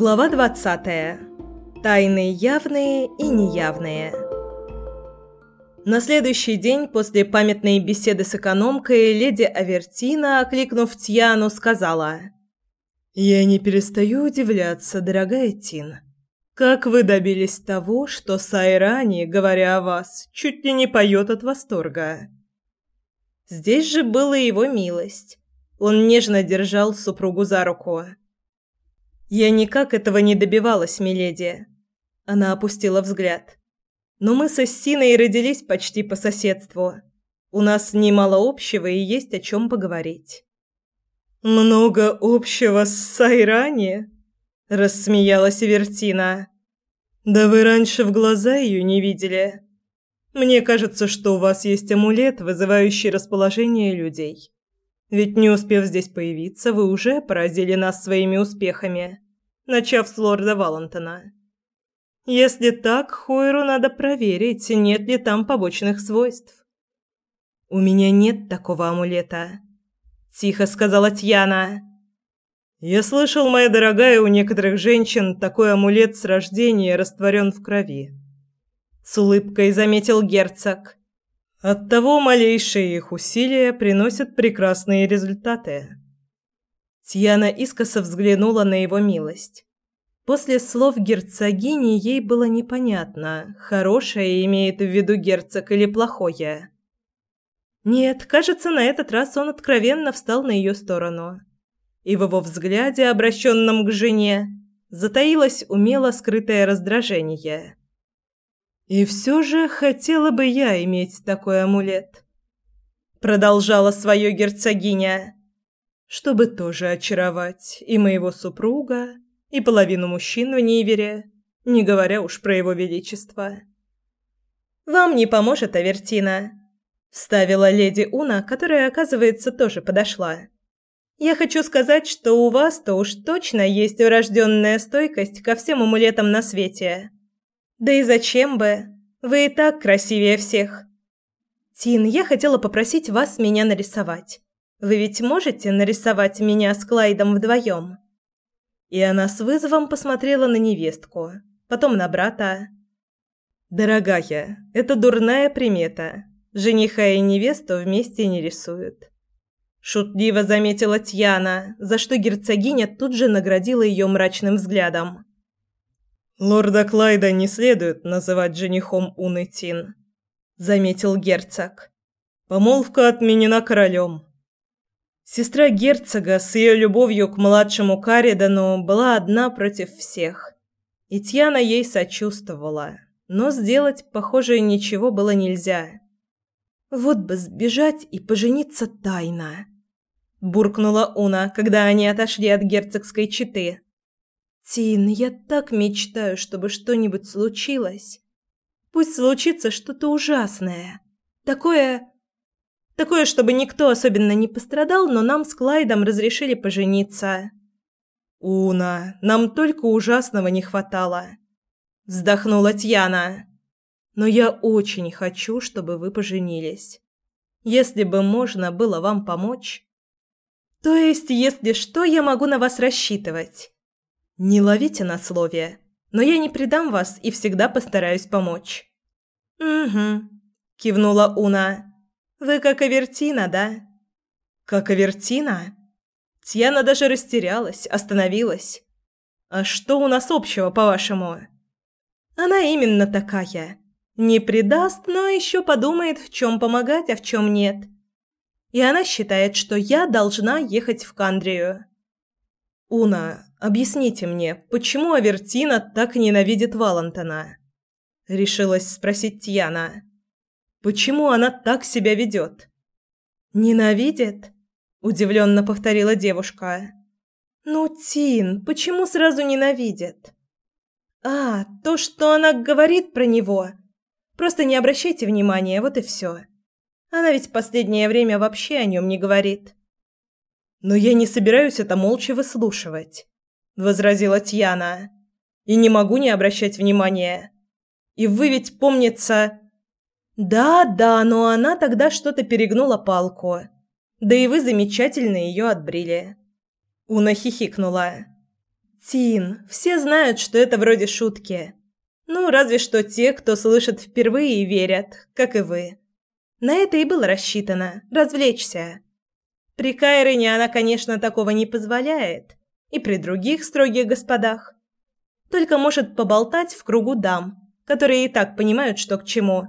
Глава 20. Тайны явные и неявные. На следующий день после памятной беседы с экономкой леди Авертина, окликнув Тьяну, сказала: "Я не перестаю удивляться, дорогая Тин. Как вы добились того, что Сайрани, говоря о вас, чуть ли не поет от восторга?" Здесь же была его милость. Он нежно держал супругу за руку. Я никак этого не добивалась, миледи. Она опустила взгляд. Но мы со Синой родились почти по соседству. У нас немало общего и есть о чем поговорить. Много общего с Сайрани? рассмеялась Вертина. Да вы раньше в глаза ее не видели. Мне кажется, что у вас есть амулет, вызывающий расположение людей. Ведь не успев здесь появиться, вы уже поразили нас своими успехами, начав с лорда Валентона. Если так, Хойру надо проверить, нет ли там побочных свойств. У меня нет такого амулета, тихо сказала Тьяна. Я слышал, моя дорогая, у некоторых женщин такой амулет с рождения растворен в крови. С улыбкой заметил герцог. Оттого малейшие их усилия приносят прекрасные результаты. Тьяна искоса взглянула на его милость. После слов герцогини ей было непонятно, хорошее имеет в виду герцог или плохое. Нет, кажется, на этот раз он откровенно встал на ее сторону. И в его взгляде, обращенном к жене, затаилось умело скрытое раздражение. И все же хотела бы я иметь такой амулет. Продолжала свое герцогиня, чтобы тоже очаровать и моего супруга, и половину мужчин в Нивере, не говоря уж про его величество. «Вам не поможет Авертина», – вставила леди Уна, которая, оказывается, тоже подошла. «Я хочу сказать, что у вас-то уж точно есть урожденная стойкость ко всем амулетам на свете». Да и зачем бы? Вы и так красивее всех. Тин, я хотела попросить вас меня нарисовать. Вы ведь можете нарисовать меня с Клайдом вдвоем?» И она с вызовом посмотрела на невестку, потом на брата. «Дорогая, это дурная примета. Жениха и невесту вместе не рисуют». Шутливо заметила Тьяна, за что герцогиня тут же наградила ее мрачным взглядом. «Лорда Клайда не следует называть женихом Уны Тин», — заметил герцог. «Помолвка отменена королем». Сестра герцога с ее любовью к младшему Каридану была одна против всех. И Тьяна ей сочувствовала, но сделать, похоже, ничего было нельзя. «Вот бы сбежать и пожениться тайно», — буркнула Уна, когда они отошли от герцогской четы. Тин, я так мечтаю, чтобы что-нибудь случилось. Пусть случится что-то ужасное. Такое... Такое, чтобы никто особенно не пострадал, но нам с Клайдом разрешили пожениться. Уна, нам только ужасного не хватало. Вздохнула Тьяна. Но я очень хочу, чтобы вы поженились. Если бы можно было вам помочь. То есть, если что, я могу на вас рассчитывать. Не ловите на слове, но я не предам вас и всегда постараюсь помочь. Угу, кивнула Уна. Вы как Авертина, да? Как Авертина? Тьяна даже растерялась, остановилась. А что у нас общего, по-вашему? Она именно такая. Не предаст, но еще подумает, в чем помогать, а в чем нет. И она считает, что я должна ехать в Кандрию. Уна, Объясните мне, почему Авертина так ненавидит Валентона? Решилась спросить Тьяна. Почему она так себя ведет? Ненавидит? Удивленно повторила девушка. Ну, Тин, почему сразу ненавидит? А, то, что она говорит про него. Просто не обращайте внимания, вот и все. Она ведь в последнее время вообще о нем не говорит. Но я не собираюсь это молча выслушивать возразила Тьяна. И не могу не обращать внимания. И вы ведь помнится Да, да, но она тогда что-то перегнула палку. Да и вы замечательно ее отбрили. Уна хихикнула. Тин, все знают, что это вроде шутки. Ну, разве что те, кто слышит впервые и верят, как и вы. На это и было рассчитано – развлечься. При Кайрене она, конечно, такого не позволяет. И при других строгих господах. Только может поболтать в кругу дам, которые и так понимают, что к чему.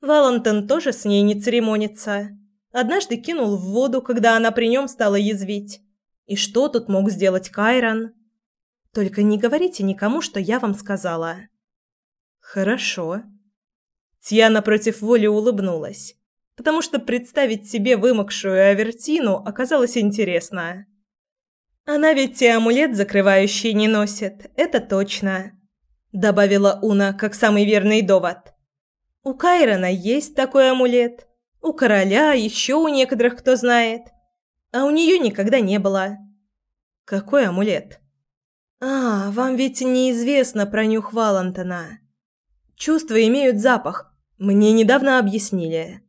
Валентин тоже с ней не церемонится. Однажды кинул в воду, когда она при нем стала язвить. И что тут мог сделать Кайрон? Только не говорите никому, что я вам сказала. Хорошо. Тьяна против воли улыбнулась, потому что представить себе вымокшую Авертину оказалось интересно. Она ведь и амулет закрывающий не носит, это точно, добавила Уна как самый верный довод. У Кайрона есть такой амулет, у короля, еще у некоторых кто знает, а у нее никогда не было. Какой амулет? А, вам ведь неизвестно про нюх Валантона. Чувства имеют запах, мне недавно объяснили.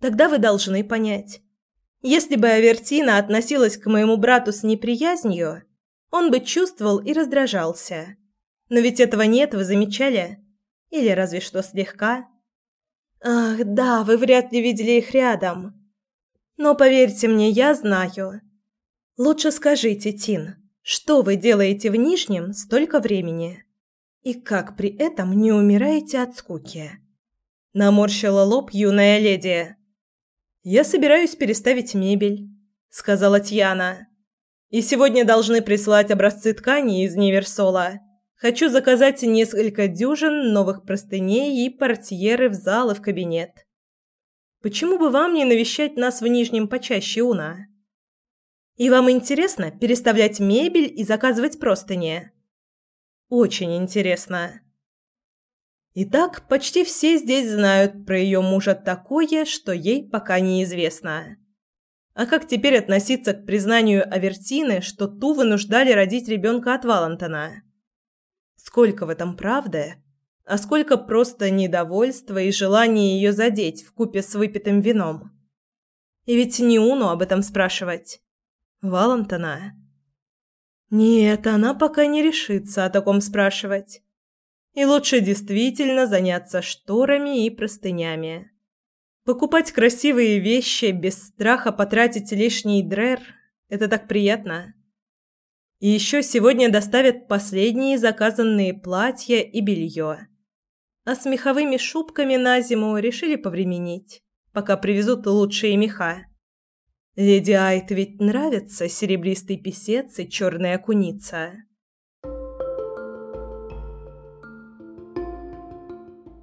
Тогда вы должны понять. Если бы Авертина относилась к моему брату с неприязнью, он бы чувствовал и раздражался. Но ведь этого нет, вы замечали? Или разве что слегка? Ах, да, вы вряд ли видели их рядом. Но поверьте мне, я знаю. Лучше скажите, Тин, что вы делаете в Нижнем столько времени? И как при этом не умираете от скуки? Наморщила лоб юная леди. «Я собираюсь переставить мебель», — сказала Тьяна. «И сегодня должны прислать образцы ткани из Неверсола. Хочу заказать несколько дюжин новых простыней и портьеры в зал и в кабинет. Почему бы вам не навещать нас в Нижнем почаще, Уна? И вам интересно переставлять мебель и заказывать простыни?» «Очень интересно». Итак, почти все здесь знают про ее мужа такое, что ей пока неизвестно. А как теперь относиться к признанию Авертины, что ту вынуждали родить ребенка от Валентона? Сколько в этом правды, а сколько просто недовольства и желания ее задеть в купе с выпитым вином? И ведь не Уну об этом спрашивать. Валентона. Нет, она пока не решится о таком спрашивать. И лучше действительно заняться шторами и простынями. Покупать красивые вещи без страха потратить лишний дрер – это так приятно. И еще сегодня доставят последние заказанные платья и белье. А с меховыми шубками на зиму решили повременить, пока привезут лучшие меха. Леди Айт ведь нравится серебристый писец и черная куница.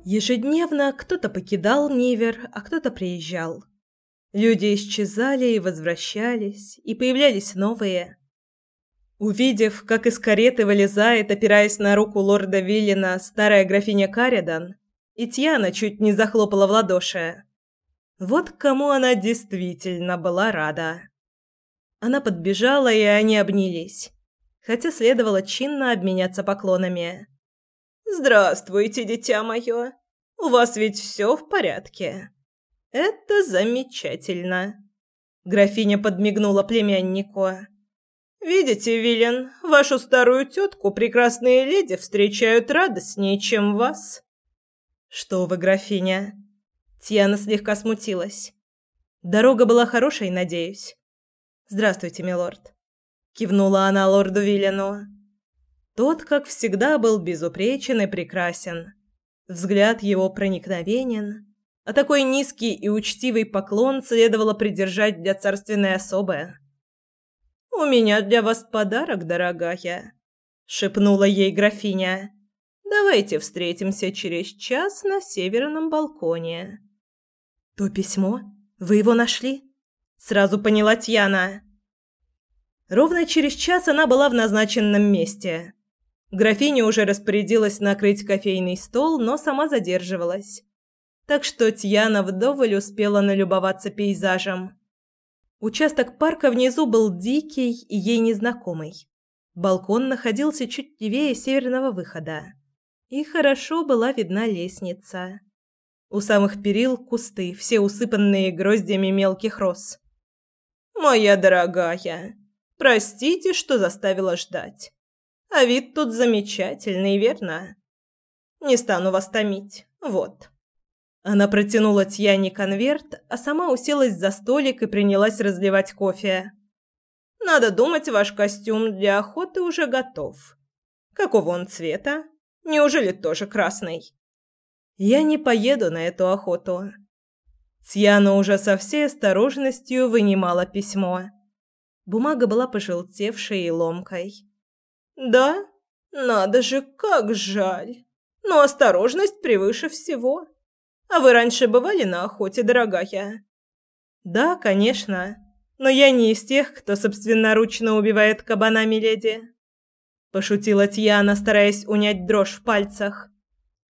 Ежедневно кто-то покидал Нивер, а кто-то приезжал. Люди исчезали и возвращались, и появлялись новые. Увидев, как из кареты вылезает, опираясь на руку лорда Виллина, старая графиня Каридан, Итьяна чуть не захлопала в ладоши. Вот кому она действительно была рада. Она подбежала, и они обнялись, хотя следовало чинно обменяться поклонами. «Здравствуйте, дитя мое. У вас ведь все в порядке?» «Это замечательно», — графиня подмигнула племяннику. «Видите, Вилен, вашу старую тетку прекрасные леди встречают радостнее, чем вас». «Что вы, графиня?» Тьяна слегка смутилась. «Дорога была хорошей, надеюсь?» «Здравствуйте, милорд», — кивнула она лорду Вилену. Тот, как всегда, был безупречен и прекрасен. Взгляд его проникновенен, а такой низкий и учтивый поклон следовало придержать для царственной особы. «У меня для вас подарок, дорогая», — шепнула ей графиня. «Давайте встретимся через час на северном балконе». «То письмо? Вы его нашли?» Сразу поняла Тьяна. Ровно через час она была в назначенном месте. Графиня уже распорядилась накрыть кофейный стол, но сама задерживалась. Так что Тьяна вдоволь успела налюбоваться пейзажем. Участок парка внизу был дикий и ей незнакомый. Балкон находился чуть левее северного выхода. И хорошо была видна лестница. У самых перил кусты, все усыпанные гроздями мелких роз. «Моя дорогая, Простите, что заставила ждать. А вид тут замечательный, верно? Не стану вас томить. Вот». Она протянула Тьяне конверт, а сама уселась за столик и принялась разливать кофе. «Надо думать, ваш костюм для охоты уже готов. Какого он цвета? Неужели тоже красный?» «Я не поеду на эту охоту». Тьяна уже со всей осторожностью вынимала письмо. Бумага была пожелтевшей и ломкой. «Да? Надо же, как жаль! Но осторожность превыше всего!» А вы раньше бывали на охоте, дорогая? Да, конечно. Но я не из тех, кто собственноручно убивает кабана миледи. Пошутила Тьяна, стараясь унять дрожь в пальцах.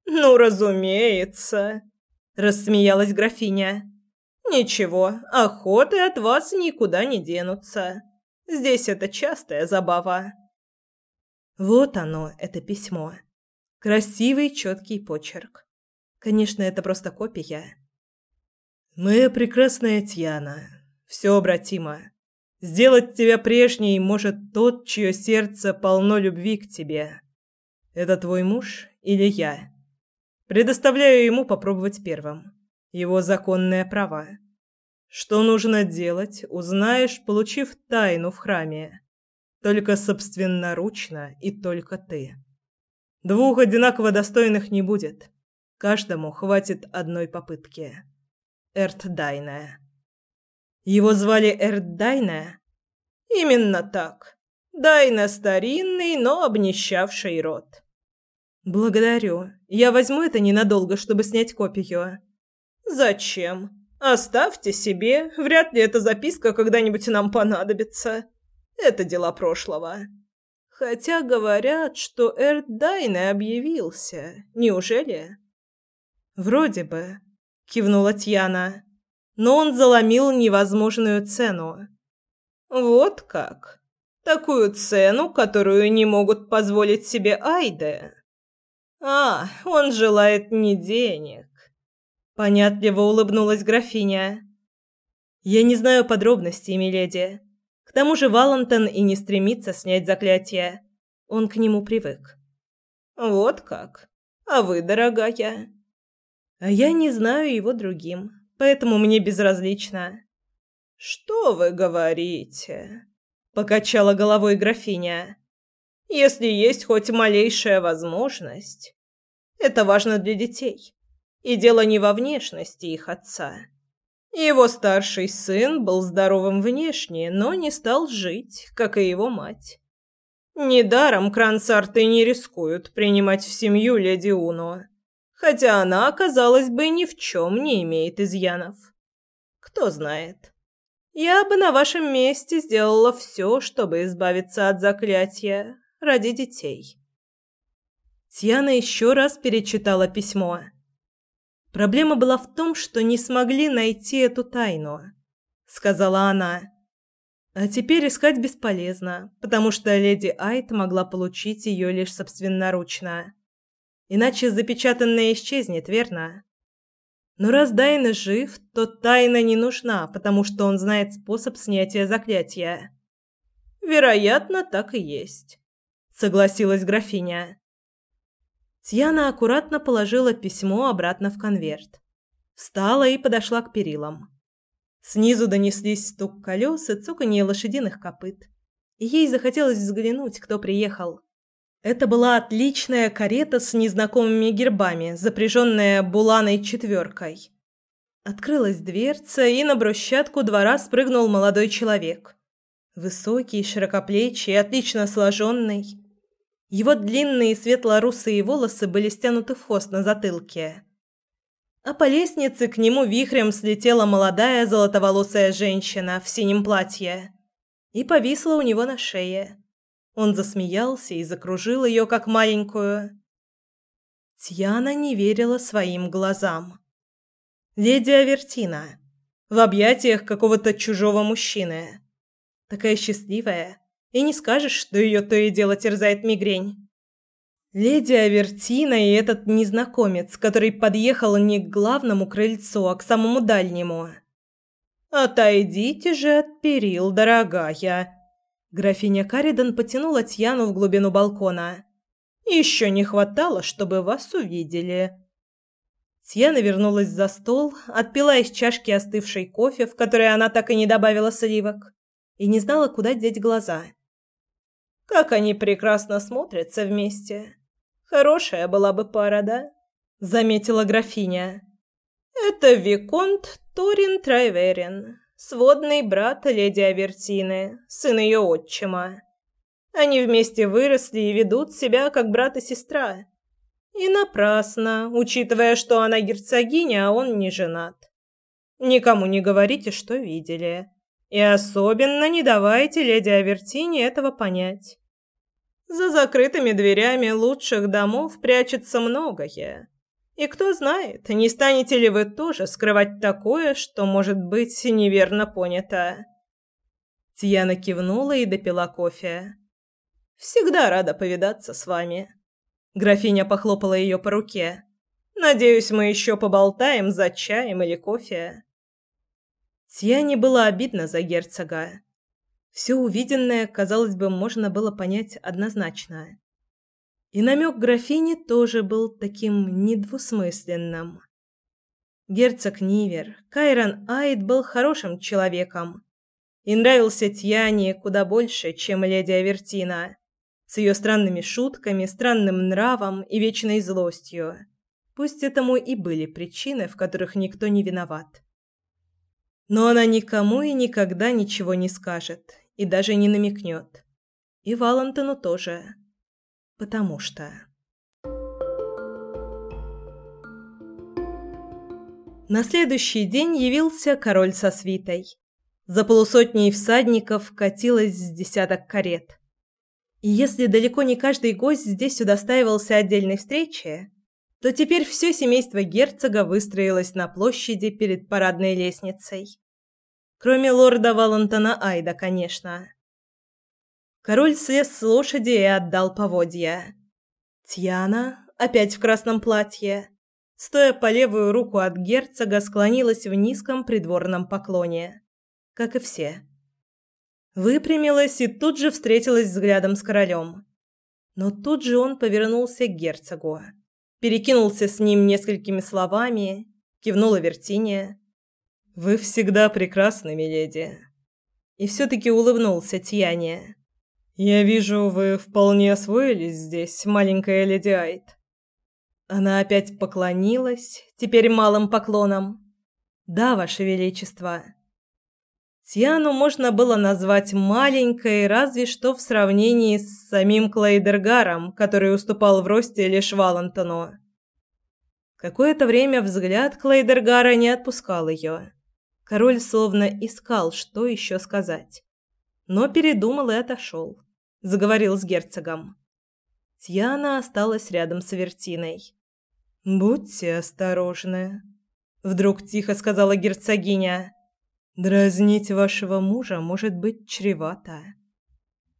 Ну, разумеется, рассмеялась графиня. Ничего, охоты от вас никуда не денутся. Здесь это частая забава. Вот оно, это письмо. Красивый, четкий почерк. Конечно, это просто копия. Моя прекрасная Тьяна, все обратимо. Сделать тебя прежней может тот, чье сердце полно любви к тебе. Это твой муж или я? Предоставляю ему попробовать первым. Его законное право. Что нужно делать, узнаешь, получив тайну в храме. Только собственноручно и только ты. Двух одинаково достойных не будет. Каждому хватит одной попытки. Эртдайна. Его звали Эртдайна? Именно так. Дайна старинный, но обнищавший род. Благодарю. Я возьму это ненадолго, чтобы снять копию. Зачем? Оставьте себе. Вряд ли эта записка когда-нибудь нам понадобится. Это дела прошлого. Хотя говорят, что Эртдайна объявился. Неужели? «Вроде бы», — кивнула Тьяна. «Но он заломил невозможную цену». «Вот как? Такую цену, которую не могут позволить себе Айде?» «А, он желает не денег», — понятливо улыбнулась графиня. «Я не знаю подробностей, миледи. К тому же Валентон и не стремится снять заклятие. Он к нему привык». «Вот как? А вы, дорогая?» А я не знаю его другим, поэтому мне безразлично. Что вы говорите? покачала головой графиня. Если есть хоть малейшая возможность, это важно для детей. И дело не во внешности их отца. Его старший сын был здоровым внешне, но не стал жить, как и его мать. Недаром Крансарты не рискуют принимать в семью леди Уну хотя она, казалось бы, ни в чем не имеет изъянов. Кто знает. Я бы на вашем месте сделала все, чтобы избавиться от заклятия ради детей. Тьяна еще раз перечитала письмо. Проблема была в том, что не смогли найти эту тайну, сказала она. А теперь искать бесполезно, потому что леди Айт могла получить ее лишь собственноручно. Иначе запечатанное исчезнет, верно? Но раз Дайна жив, то тайна не нужна, потому что он знает способ снятия заклятия. Вероятно, так и есть, согласилась графиня. Тьяна аккуратно положила письмо обратно в конверт. Встала и подошла к перилам. Снизу донеслись стук колес и цоканье лошадиных копыт. Ей захотелось взглянуть, кто приехал. Это была отличная карета с незнакомыми гербами, запряженная буланой четверкой. Открылась дверца, и на брусчатку двора спрыгнул молодой человек. Высокий, широкоплечий, отлично сложенный. Его длинные светло-русые волосы были стянуты в хвост на затылке. А по лестнице к нему вихрем слетела молодая золотоволосая женщина в синем платье и повисла у него на шее. Он засмеялся и закружил ее, как маленькую. Тьяна не верила своим глазам. Леди Авертина в объятиях какого-то чужого мужчины. Такая счастливая, и не скажешь, что ее то и дело терзает мигрень. Леди Авертина и этот незнакомец, который подъехал не к главному крыльцу, а к самому дальнему. «Отойдите же от перил, дорогая!» Графиня Каридан потянула Тьяну в глубину балкона. «Еще не хватало, чтобы вас увидели». Тьяна вернулась за стол, отпила из чашки остывший кофе, в который она так и не добавила сливок, и не знала, куда деть глаза. «Как они прекрасно смотрятся вместе. Хорошая была бы пара, да?» – заметила графиня. «Это Виконт Торин Трайверин, сводный брат леди Авертины, сын ее отчима. Они вместе выросли и ведут себя как брат и сестра. И напрасно, учитывая, что она герцогиня, а он не женат. Никому не говорите, что видели. И особенно не давайте леди Авертине этого понять. За закрытыми дверями лучших домов прячется многое. И кто знает, не станете ли вы тоже скрывать такое, что может быть неверно понято. Тьяна кивнула и допила кофе. Всегда рада повидаться с вами. Графиня похлопала ее по руке. Надеюсь, мы еще поболтаем за чаем или кофе. Тьяне было обидно за герцога. Все увиденное, казалось бы, можно было понять однозначно. И намек графини тоже был таким недвусмысленным. Герцог Нивер, Кайрон Айд был хорошим человеком и нравился Тьяне куда больше, чем леди Авертина, с ее странными шутками, странным нравом и вечной злостью. Пусть этому и были причины, в которых никто не виноват. Но она никому и никогда ничего не скажет и даже не намекнет. И Валентину тоже потому что... На следующий день явился король со свитой. За полусотней всадников катилось с десяток карет. И если далеко не каждый гость здесь удостаивался отдельной встречи, то теперь все семейство герцога выстроилось на площади перед парадной лестницей. Кроме лорда Валентона Айда, конечно. Король слез с лошади и отдал поводья. Тьяна, опять в красном платье, стоя по левую руку от герцога, склонилась в низком придворном поклоне, как и все. Выпрямилась и тут же встретилась взглядом с королем. Но тут же он повернулся к герцогу, перекинулся с ним несколькими словами, кивнула Вертиния. «Вы всегда прекрасны, миледи». И все-таки улыбнулся Тьяне. «Я вижу, вы вполне освоились здесь, маленькая леди Айт». Она опять поклонилась, теперь малым поклоном. «Да, ваше величество». Тиану можно было назвать маленькой, разве что в сравнении с самим Клейдергаром, который уступал в росте лишь Валентону. Какое-то время взгляд Клейдергара не отпускал ее. Король словно искал, что еще сказать. Но передумал и отошел заговорил с герцогом. Тьяна осталась рядом с Вертиной. «Будьте осторожны», — вдруг тихо сказала герцогиня. «Дразнить вашего мужа может быть чревато».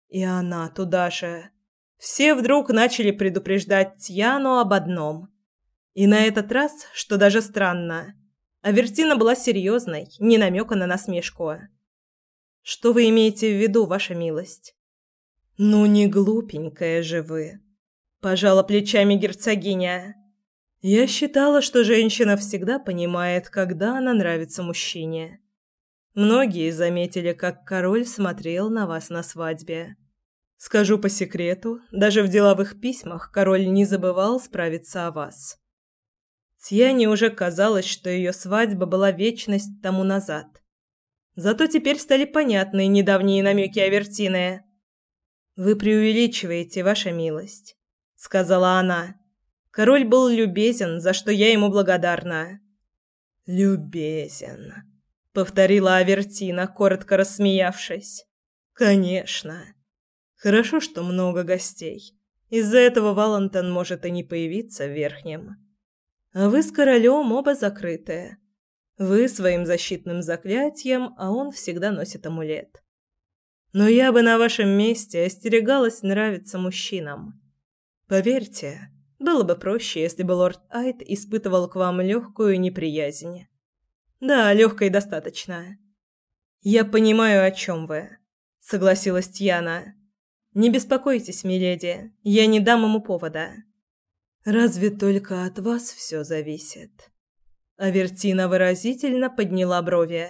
И она туда же. Все вдруг начали предупреждать Тьяну об одном. И на этот раз, что даже странно, Авертина была серьезной, не намека на насмешку. «Что вы имеете в виду, ваша милость?» «Ну не глупенькая же вы», – пожала плечами герцогиня. «Я считала, что женщина всегда понимает, когда она нравится мужчине. Многие заметили, как король смотрел на вас на свадьбе. Скажу по секрету, даже в деловых письмах король не забывал справиться о вас». Тьяне уже казалось, что ее свадьба была вечность тому назад. Зато теперь стали понятны недавние намеки Авертины. Вы преувеличиваете, ваша милость, сказала она. Король был любезен, за что я ему благодарна. Любезен, повторила Авертина, коротко рассмеявшись. Конечно. Хорошо, что много гостей. Из-за этого Валентон может и не появиться в верхнем. А вы с королем оба закрытые. Вы своим защитным заклятием, а он всегда носит амулет. Но я бы на вашем месте остерегалась нравиться мужчинам. Поверьте, было бы проще, если бы лорд Айт испытывал к вам легкую неприязнь. Да, легкой достаточно. Я понимаю, о чем вы. согласилась Тьяна. Не беспокойтесь, миледи, я не дам ему повода. Разве только от вас все зависит. Авертина выразительно подняла брови.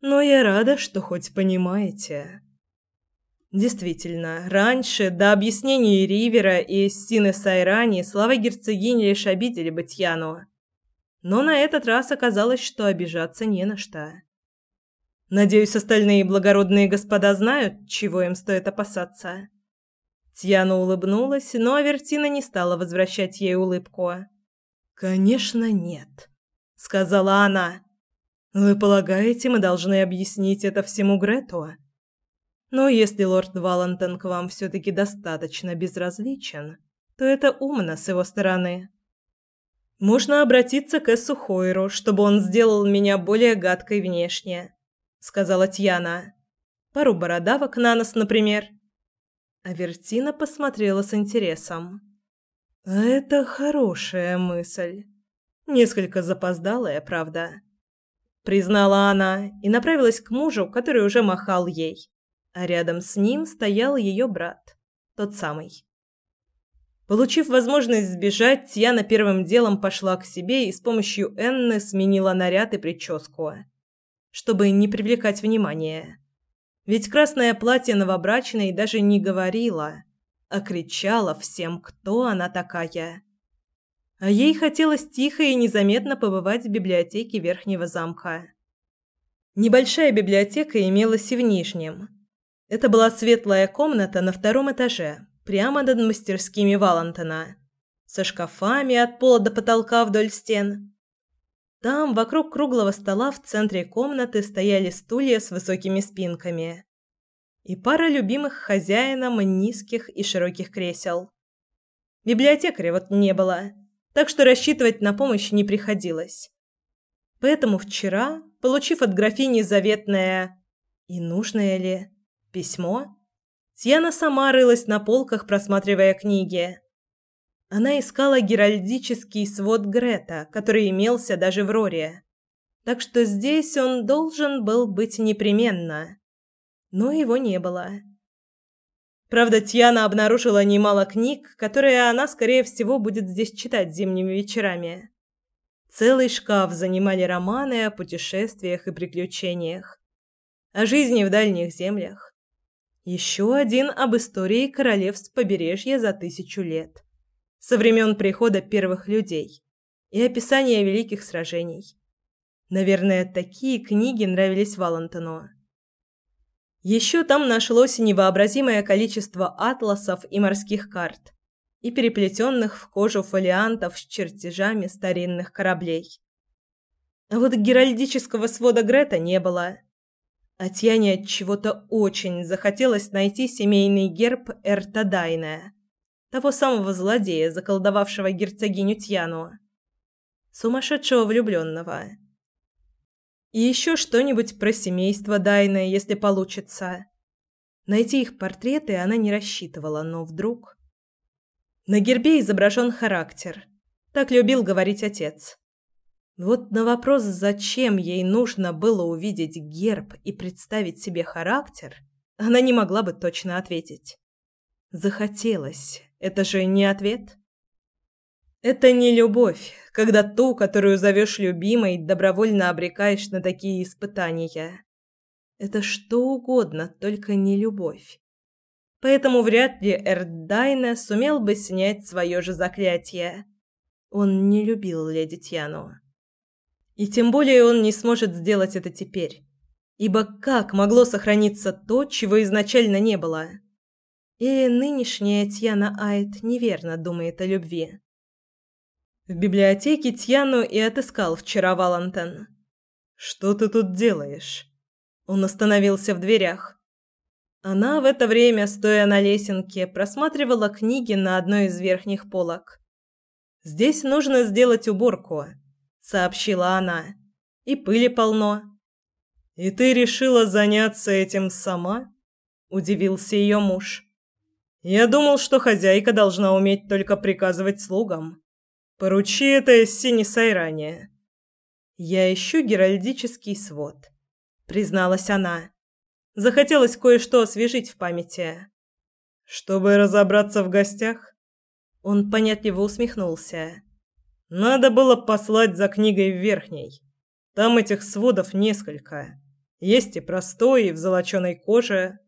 Но я рада, что хоть понимаете. Действительно, раньше, до объяснений Ривера и Стины Сайрани, слова герцогини лишь обидели бы. Но на этот раз оказалось, что обижаться не на что. Надеюсь, остальные благородные господа знают, чего им стоит опасаться. Тьяна улыбнулась, но Авертина не стала возвращать ей улыбку. «Конечно, нет», — сказала она. «Вы полагаете, мы должны объяснить это всему Грету?» Но если лорд Валентон к вам все-таки достаточно безразличен, то это умно с его стороны. Можно обратиться к Эссу Хойру, чтобы он сделал меня более гадкой внешне, сказала Тьяна. Пару бородавок на нос, например. Авертина посмотрела с интересом. это хорошая мысль. Несколько запоздалая, правда, признала она и направилась к мужу, который уже махал ей а рядом с ним стоял ее брат, тот самый. Получив возможность сбежать, Яна первым делом пошла к себе и с помощью Энны сменила наряд и прическу, чтобы не привлекать внимания. Ведь красное платье новобрачной даже не говорила, а кричала всем, кто она такая. А ей хотелось тихо и незаметно побывать в библиотеке Верхнего замка. Небольшая библиотека имелась и в Нижнем – это была светлая комната на втором этаже, прямо над мастерскими Валентона, со шкафами от пола до потолка вдоль стен. Там, вокруг круглого стола в центре комнаты стояли стулья с высокими спинками и пара любимых хозяином низких и широких кресел. Библиотекаря вот не было, так что рассчитывать на помощь не приходилось. Поэтому вчера, получив от графини заветное «и нужное ли?», Письмо? Тьяна сама рылась на полках, просматривая книги. Она искала геральдический свод Грета, который имелся даже в Роре. Так что здесь он должен был быть непременно. Но его не было. Правда, Тьяна обнаружила немало книг, которые она, скорее всего, будет здесь читать зимними вечерами. Целый шкаф занимали романы о путешествиях и приключениях, о жизни в дальних землях. Еще один об истории королевств побережья за тысячу лет. Со времен прихода первых людей. И описание великих сражений. Наверное, такие книги нравились Валентону. Еще там нашлось невообразимое количество атласов и морских карт и переплетенных в кожу фолиантов с чертежами старинных кораблей. А вот геральдического свода Грета не было – а Тьяне от чего-то очень захотелось найти семейный герб Эртадайна, того самого злодея, заколдовавшего герцогиню Тьяну. Сумасшедшего влюбленного. И еще что-нибудь про семейство Дайна, если получится. Найти их портреты она не рассчитывала, но вдруг... На гербе изображен характер. Так любил говорить отец. Вот на вопрос, зачем ей нужно было увидеть герб и представить себе характер, она не могла бы точно ответить. Захотелось. Это же не ответ. Это не любовь, когда ту, которую зовешь любимой, добровольно обрекаешь на такие испытания. Это что угодно, только не любовь. Поэтому вряд ли Эрдайна сумел бы снять свое же заклятие. Он не любил леди Тьяну. И тем более он не сможет сделать это теперь. Ибо как могло сохраниться то, чего изначально не было? И нынешняя Тьяна Айт неверно думает о любви. В библиотеке Тьяну и отыскал вчера Валентин. «Что ты тут делаешь?» Он остановился в дверях. Она в это время, стоя на лесенке, просматривала книги на одной из верхних полок. «Здесь нужно сделать уборку сообщила она. И пыли полно. И ты решила заняться этим сама? удивился ее муж. Я думал, что хозяйка должна уметь только приказывать слугам. Поручи это Сине Я ищу геральдический свод, призналась она. Захотелось кое-что освежить в памяти. Чтобы разобраться в гостях, он понятливо усмехнулся. Надо было послать за книгой в верхней. Там этих сводов несколько. Есть и простой, и в золоченой коже.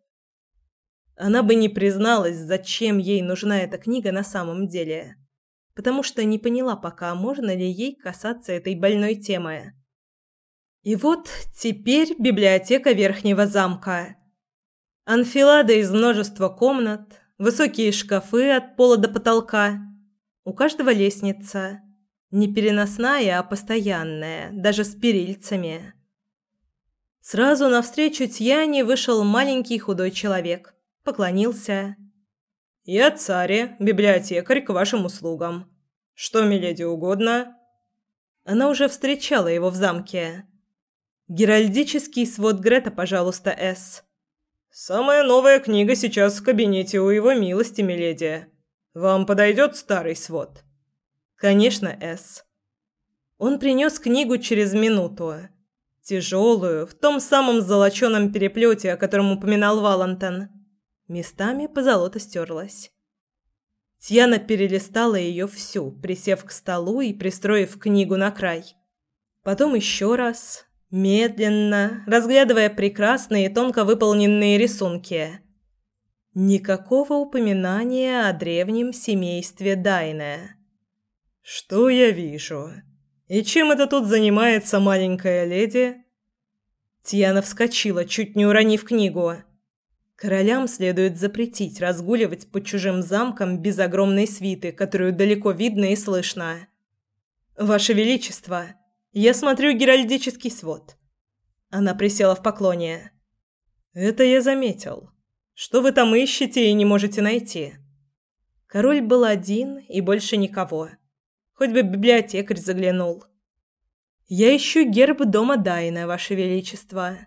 Она бы не призналась, зачем ей нужна эта книга на самом деле, потому что не поняла пока, можно ли ей касаться этой больной темы. И вот теперь библиотека Верхнего замка. Анфилада из множества комнат, высокие шкафы от пола до потолка. У каждого лестница. Не переносная, а постоянная, даже с перильцами. Сразу навстречу Тьяне вышел маленький худой человек. Поклонился. «Я царь, библиотекарь к вашим услугам. Что, миледи, угодно?» Она уже встречала его в замке. Геральдический свод Грета, пожалуйста, С. Самая новая книга сейчас в кабинете у его милости, миледи. Вам подойдет старый свод? Конечно, С. Он принес книгу через минуту. Тяжелую, в том самом золоченом переплете, о котором упоминал Валентон. Местами позолота стерлась. Тьяна перелистала ее всю, присев к столу и пристроив книгу на край. Потом еще раз, медленно, разглядывая прекрасные тонко выполненные рисунки. Никакого упоминания о древнем семействе Дайне. «Что я вижу? И чем это тут занимается маленькая леди?» Тиана вскочила, чуть не уронив книгу. Королям следует запретить разгуливать по чужим замкам без огромной свиты, которую далеко видно и слышно. «Ваше Величество!» Я смотрю геральдический свод. Она присела в поклоне. Это я заметил. Что вы там ищете и не можете найти? Король был один и больше никого. Хоть бы библиотекарь заглянул. Я ищу герб дома Дайна, ваше величество.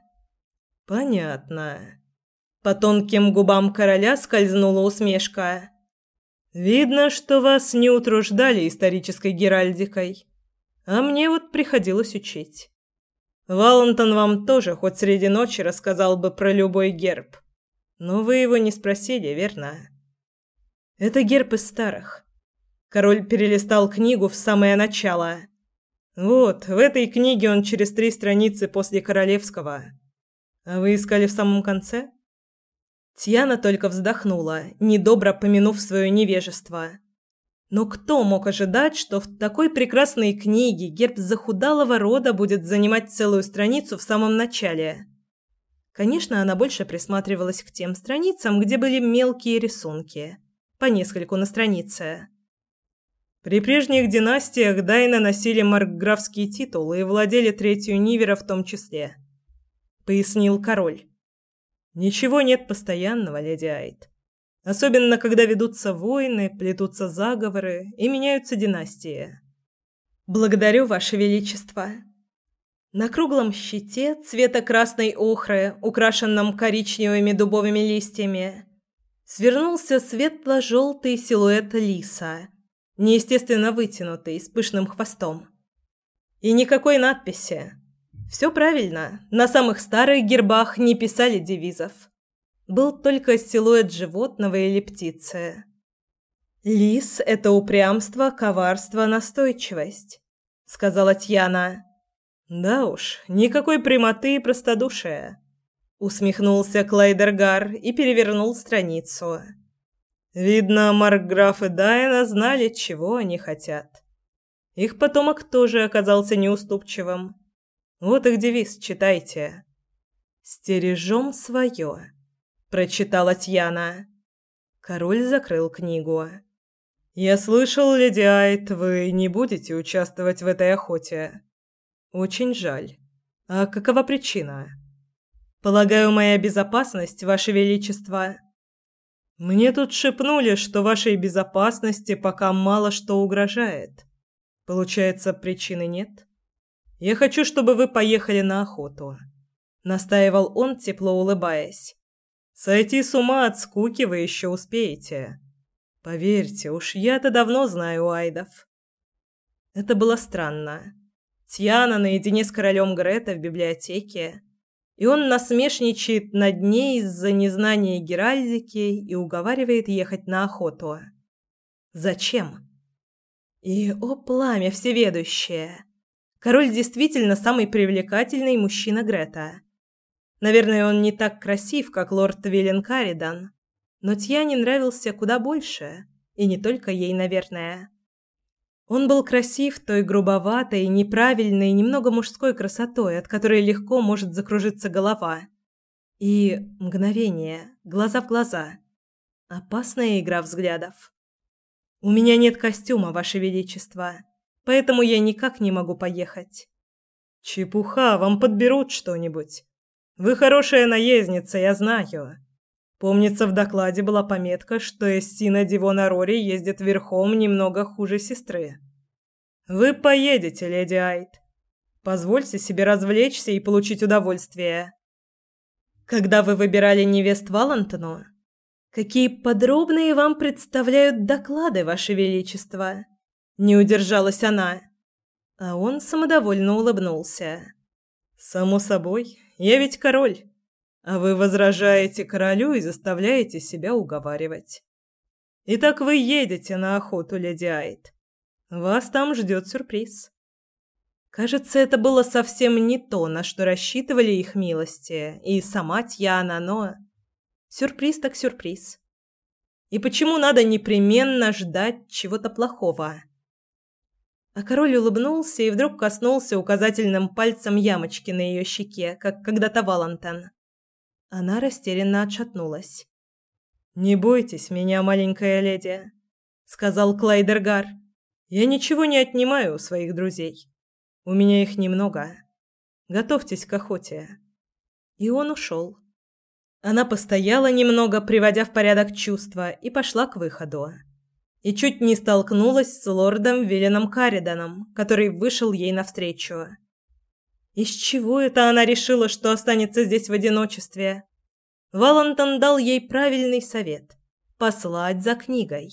Понятно. По тонким губам короля скользнула усмешка. Видно, что вас не утруждали исторической геральдикой. А мне вот приходилось учить. Валентон вам тоже хоть среди ночи рассказал бы про любой герб. Но вы его не спросили, верно? Это герб из старых. Король перелистал книгу в самое начало. Вот, в этой книге он через три страницы после королевского. А вы искали в самом конце? Тьяна только вздохнула, недобро помянув свое невежество. Но кто мог ожидать, что в такой прекрасной книге герб захудалого рода будет занимать целую страницу в самом начале? Конечно, она больше присматривалась к тем страницам, где были мелкие рисунки, по нескольку на странице. При прежних династиях Дайна носили маркграфские титулы и владели третью Нивера в том числе, пояснил король. Ничего нет постоянного, леди Айт. Особенно, когда ведутся войны, плетутся заговоры и меняются династии. Благодарю, Ваше Величество. На круглом щите цвета красной охры, украшенном коричневыми дубовыми листьями, свернулся светло-желтый силуэт лиса, неестественно вытянутый, с пышным хвостом. И никакой надписи. Все правильно, на самых старых гербах не писали девизов был только силуэт животного или птицы. «Лис — это упрямство, коварство, настойчивость», — сказала Тьяна. «Да уж, никакой прямоты и простодушия», — усмехнулся Клайдергар и перевернул страницу. «Видно, Маркграф и Дайна знали, чего они хотят. Их потомок тоже оказался неуступчивым. Вот их девиз, читайте. «Стережем свое» прочитала Тьяна. Король закрыл книгу. Я слышал, леди Айт, вы не будете участвовать в этой охоте. Очень жаль. А какова причина? Полагаю, моя безопасность, ваше величество. Мне тут шепнули, что вашей безопасности пока мало что угрожает. Получается, причины нет? Я хочу, чтобы вы поехали на охоту, настаивал он, тепло улыбаясь. Сойти с ума от скуки вы еще успеете. Поверьте, уж я-то давно знаю айдов. Это было странно. Тьяна наедине с королем Грета в библиотеке. и он насмешничает над ней из-за незнания геральдики и уговаривает ехать на охоту. Зачем? И, о пламя всеведущее! Король действительно самый привлекательный мужчина Грета. Наверное, он не так красив, как лорд Виллен Каридан, но Тьяне нравился куда больше, и не только ей, наверное. Он был красив той грубоватой, неправильной, немного мужской красотой, от которой легко может закружиться голова. И мгновение, глаза в глаза. Опасная игра взглядов. «У меня нет костюма, Ваше Величество, поэтому я никак не могу поехать». «Чепуха, вам подберут что-нибудь. Вы хорошая наездница, я знаю. Помнится, в докладе была пометка, что Эссина Дивона Рори ездит верхом немного хуже сестры. Вы поедете, леди Айт. Позвольте себе развлечься и получить удовольствие. Когда вы выбирали невест Валентину, какие подробные вам представляют доклады, ваше величество? Не удержалась она, а он самодовольно улыбнулся. Само собой, я ведь король. А вы возражаете королю и заставляете себя уговаривать. Итак, вы едете на охоту, леди Айт. Вас там ждет сюрприз. Кажется, это было совсем не то, на что рассчитывали их милости и сама Тьяна, но... Сюрприз так сюрприз. И почему надо непременно ждать чего-то плохого? А король улыбнулся и вдруг коснулся указательным пальцем ямочки на ее щеке, как когда-то Валентин. Она растерянно отшатнулась. «Не бойтесь меня, маленькая леди», — сказал Клайдергар. «Я ничего не отнимаю у своих друзей. У меня их немного. Готовьтесь к охоте». И он ушел. Она постояла немного, приводя в порядок чувства, и пошла к выходу. И чуть не столкнулась с лордом Виленом Кариданом, который вышел ей навстречу. Из чего это она решила, что останется здесь в одиночестве? Валентон дал ей правильный совет – послать за книгой.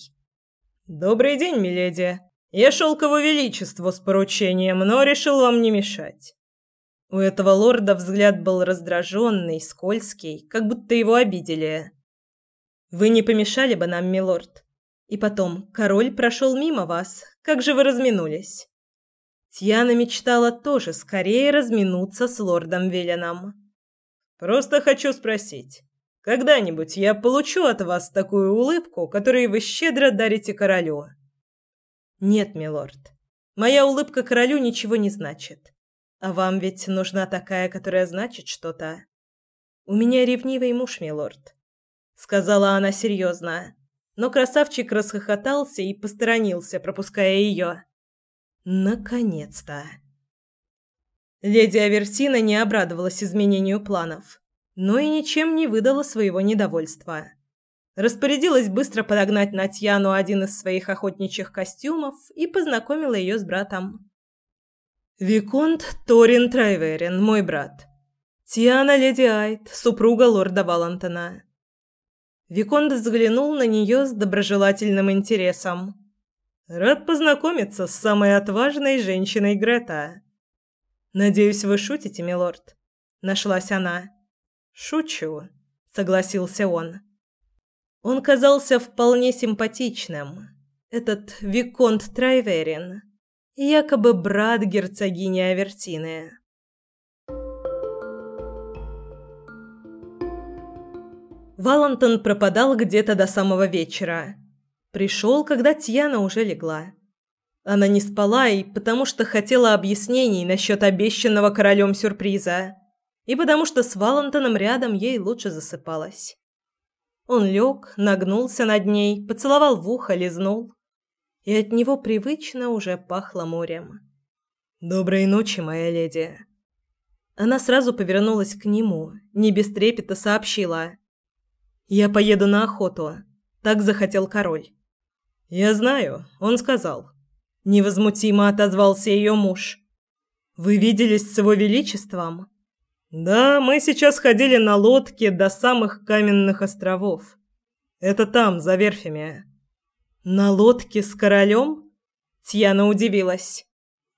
«Добрый день, миледи. Я шел к его величеству с поручением, но решил вам не мешать». У этого лорда взгляд был раздраженный, скользкий, как будто его обидели. «Вы не помешали бы нам, милорд? И потом, король прошел мимо вас. Как же вы разминулись?» Тьяна мечтала тоже скорее разминуться с лордом Веленом. «Просто хочу спросить, когда-нибудь я получу от вас такую улыбку, которую вы щедро дарите королю?» «Нет, милорд, моя улыбка королю ничего не значит. А вам ведь нужна такая, которая значит что-то. У меня ревнивый муж, милорд», — сказала она серьезно. Но красавчик расхохотался и посторонился, пропуская ее. Наконец-то. Леди Авертина не обрадовалась изменению планов, но и ничем не выдала своего недовольства. Распорядилась быстро подогнать Натьяну один из своих охотничьих костюмов и познакомила ее с братом. «Виконт Торин Трайверин, мой брат. Тиана Леди Айт, супруга лорда Валантона». Виконт взглянул на нее с доброжелательным интересом. Рад познакомиться с самой отважной женщиной Грета. Надеюсь, вы шутите, милорд. Нашлась она. Шучу, согласился он. Он казался вполне симпатичным. Этот виконт Трайверин, якобы брат герцогини Авертины. Валентон пропадал где-то до самого вечера. Пришел, когда Тьяна уже легла. Она не спала и потому что хотела объяснений насчет обещанного королем сюрприза, и потому что с Валентоном рядом ей лучше засыпалось. Он лег, нагнулся над ней, поцеловал в ухо, лизнул, и от него привычно уже пахло морем. «Доброй ночи, моя леди!» Она сразу повернулась к нему, не без трепета сообщила. «Я поеду на охоту. Так захотел король». «Я знаю», — он сказал. Невозмутимо отозвался ее муж. «Вы виделись с его величеством?» «Да, мы сейчас ходили на лодке до самых каменных островов. Это там, за верфями». «На лодке с королем?» Тьяна удивилась.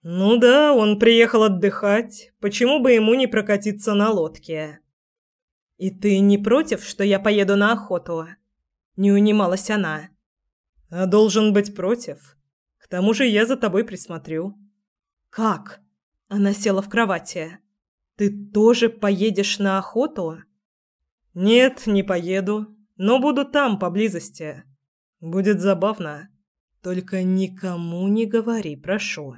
«Ну да, он приехал отдыхать. Почему бы ему не прокатиться на лодке?» И ты не против, что я поеду на охоту? Не унималась она. А должен быть против. К тому же я за тобой присмотрю. Как? Она села в кровати. Ты тоже поедешь на охоту? Нет, не поеду, но буду там поблизости. Будет забавно. Только никому не говори, прошу.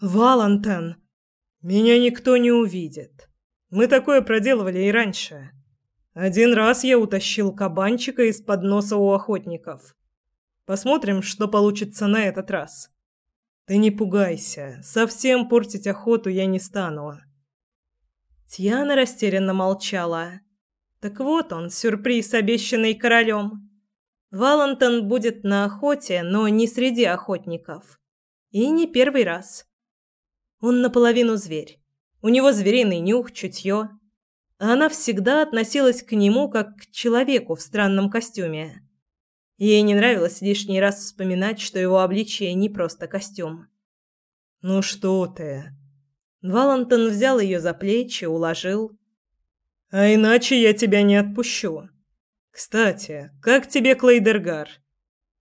Валентин, меня никто не увидит. Мы такое проделывали и раньше. Один раз я утащил кабанчика из-под носа у охотников. Посмотрим, что получится на этот раз. Ты не пугайся, совсем портить охоту я не стану. Тьяна растерянно молчала. Так вот он, сюрприз, обещанный королем. Валентон будет на охоте, но не среди охотников. И не первый раз. Он наполовину зверь. У него звериный нюх, чутье. А она всегда относилась к нему как к человеку в странном костюме. Ей не нравилось лишний раз вспоминать, что его обличие не просто костюм. «Ну что ты?» Валентон взял ее за плечи, уложил. «А иначе я тебя не отпущу. Кстати, как тебе Клейдергар?»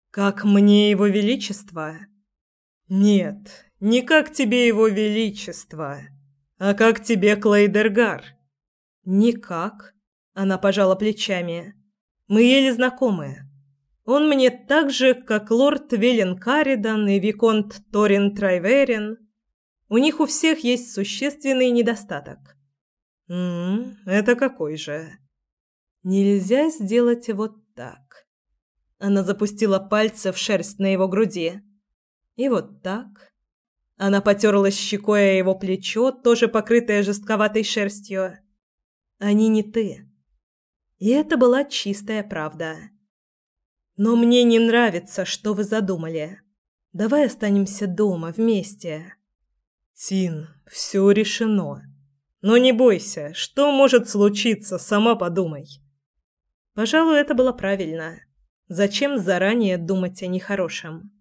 «Как мне его величество?» «Нет, не как тебе его величество, а как тебе Клейдергар». «Никак», — она пожала плечами. «Мы еле знакомы. Он мне так же, как лорд Велен Каридан и Виконт Торин Трайверин. У них у всех есть существенный недостаток». «М-м, это какой же?» «Нельзя сделать вот так». Она запустила пальцы в шерсть на его груди. «И вот так». Она потерлась щекой о его плечо, тоже покрытое жестковатой шерстью. «Они не ты». И это была чистая правда. «Но мне не нравится, что вы задумали. Давай останемся дома вместе». «Тин, все решено. Но не бойся, что может случиться, сама подумай». Пожалуй, это было правильно. Зачем заранее думать о нехорошем?